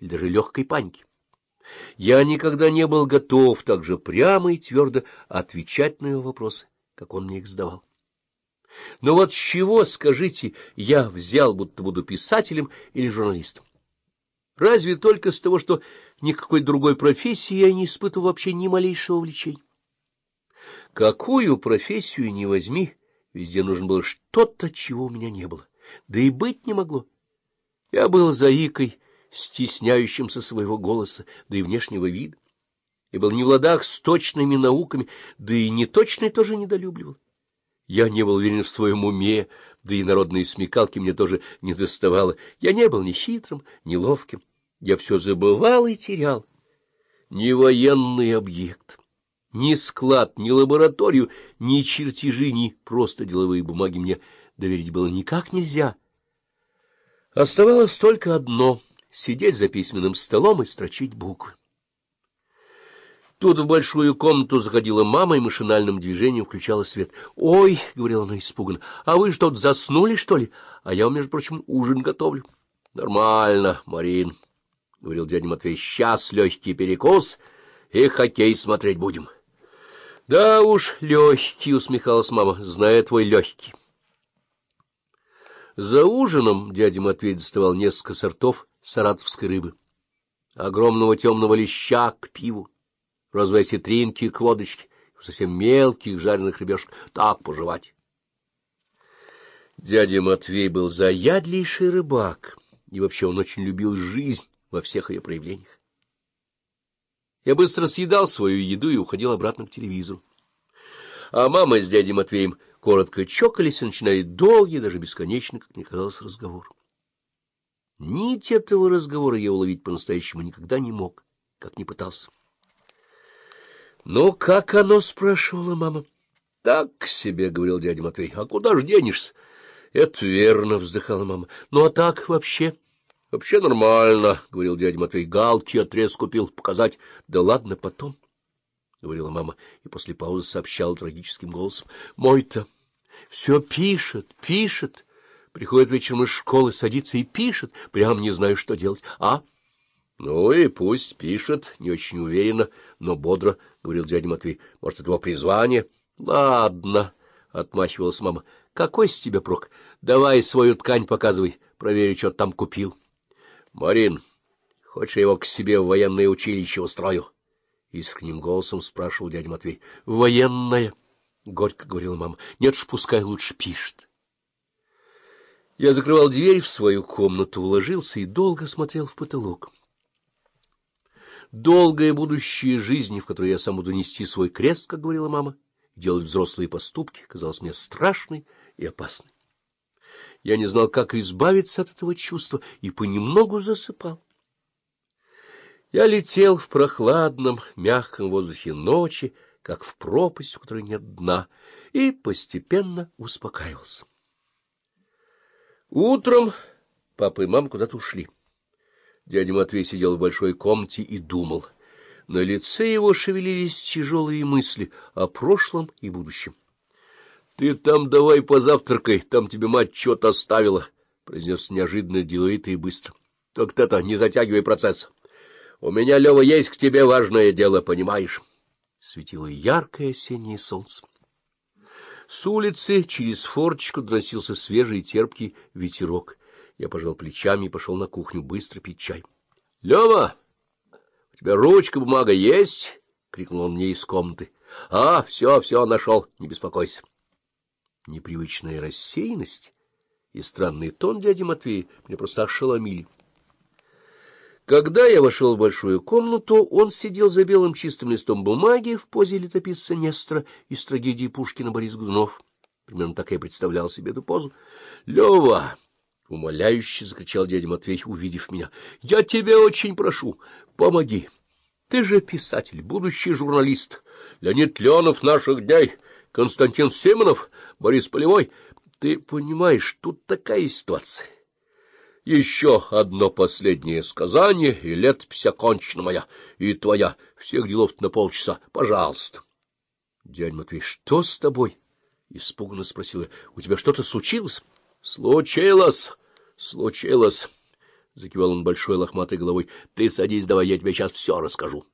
или даже легкой паники. Я никогда не был готов так же прямо и твердо отвечать на его вопросы, как он мне их задавал. Но вот с чего, скажите, я взял, будто буду писателем или журналистом? Разве только с того, что никакой другой профессии я не испытывал вообще ни малейшего влечения. Какую профессию не возьми, везде нужно было что-то, чего у меня не было, да и быть не могло. Я был заикой, стесняющимся своего голоса, да и внешнего вида, и был не в ладах с точными науками, да и неточный тоже недолюбливал. Я не был уверен в своем уме, да и народные смекалки мне тоже не доставало. Я не был ни хитрым, ни ловким. Я все забывал и терял. Ни военный объект, ни склад, ни лабораторию, ни чертежи, ни просто деловые бумаги мне доверить было никак нельзя. Оставалось только одно — сидеть за письменным столом и строчить буквы. Тут в большую комнату заходила мама и машинальным движением включала свет. — Ой, — говорила она испуганно, — а вы что, заснули, что ли? А я, между прочим, ужин готовлю. — Нормально, Марин, — говорил дядя Матвей, — сейчас легкий перекус и хоккей смотреть будем. — Да уж, легкий, — усмехалась мама, — зная твой легкий. За ужином дядя Матвей доставал несколько сортов саратовской рыбы, огромного темного леща к пиву розовые осетринки к лодочке, совсем мелких жареных рыбешек, так пожевать. Дядя Матвей был заядлейший рыбак, и вообще он очень любил жизнь во всех ее проявлениях. Я быстро съедал свою еду и уходил обратно к телевизору. А мама с дядей Матвеем коротко чокались и начинали долгий, даже бесконечный, как мне казалось, разговор. Нить этого разговора я уловить по-настоящему никогда не мог, как не пытался. Ну, как оно? — спрашивала мама. — Так себе, — говорил дядя Матвей. — А куда ж денешься? — Это верно, — вздыхала мама. — Ну, а так вообще? — Вообще нормально, — говорил дядя Матвей. — Галки отрез купил, показать. — Да ладно, потом, — говорила мама, и после паузы сообщала трагическим голосом. — Мой-то все пишет, пишет. Приходит вечером из школы, садится и пишет. Прям не знаю, что делать. А? —— Ну и пусть пишет, не очень уверенно, но бодро, — говорил дядя Матвей. — Может, это его призвание? — Ладно, — отмахивалась мама. — Какой с тебя прок? Давай свою ткань показывай, проверю, что там купил. — Марин, хочешь, я его к себе в военное училище устрою? — искренним голосом спрашивал дядя Матвей. — Военное, — горько говорила мама. — Нет ж, пускай лучше пишет. Я закрывал дверь в свою комнату, уложился и долго смотрел в потолок. Долгая будущая жизнь, в которой я сам буду нести свой крест, как говорила мама, делать взрослые поступки, казалось мне страшной и опасной. Я не знал, как избавиться от этого чувства, и понемногу засыпал. Я летел в прохладном, мягком воздухе ночи, как в пропасть, у которой нет дна, и постепенно успокаивался. Утром папа и мама куда-то ушли. Дядя Матвей сидел в большой комнате и думал. На лице его шевелились тяжелые мысли о прошлом и будущем. — Ты там давай позавтракай, там тебе мать что-то оставила, — произнес неожиданно деловито и быстро. — Только это, не затягивай процесс. У меня, Лева, есть к тебе важное дело, понимаешь? Светило яркое осеннее солнце. С улицы через форточку доносился свежий терпкий ветерок — я пожал плечами и пошел на кухню быстро пить чай. — Лева, у тебя ручка, бумага есть? — крикнул он мне из комнаты. — А, все, все, нашел, не беспокойся. Непривычная рассеянность и странный тон дяди Матвея меня просто ошеломили. Когда я вошел в большую комнату, он сидел за белым чистым листом бумаги в позе летописца Нестора из трагедии Пушкина Борис Годунов. Примерно так я представлял себе эту позу. — Лева! — умоляюще закричал дядя Матвей, увидев меня. — Я тебя очень прошу, помоги. Ты же писатель, будущий журналист. Леонид Леонов наших дней, Константин Симонов, Борис Полевой. Ты понимаешь, тут такая ситуация. Еще одно последнее сказание, и летопись окончена моя, и твоя. Всех делов на полчаса. Пожалуйста. Дядя Матвей, что с тобой? — испуганно спросила. — У тебя что-то случилось? — Случилось, случилось. Закивал он большой лохматой головой. — Ты садись давай, я тебе сейчас все расскажу.